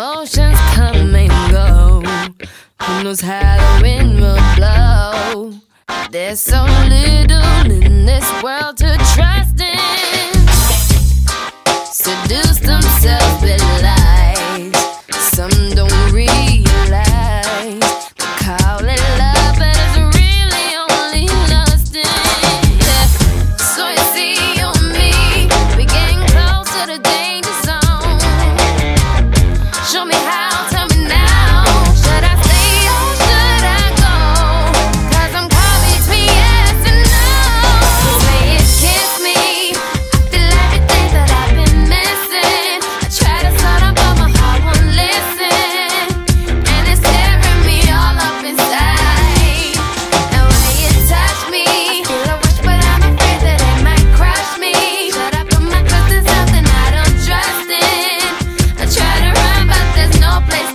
Emotions come and go. Who knows how the wind will blow? There's so little.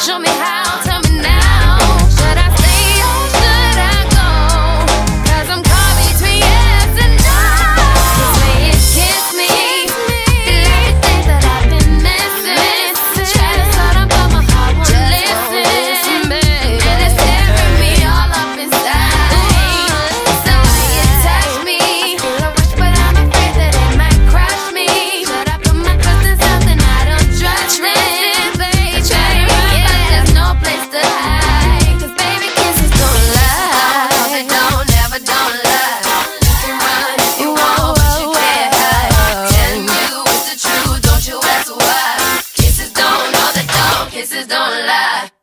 Show me how. lie.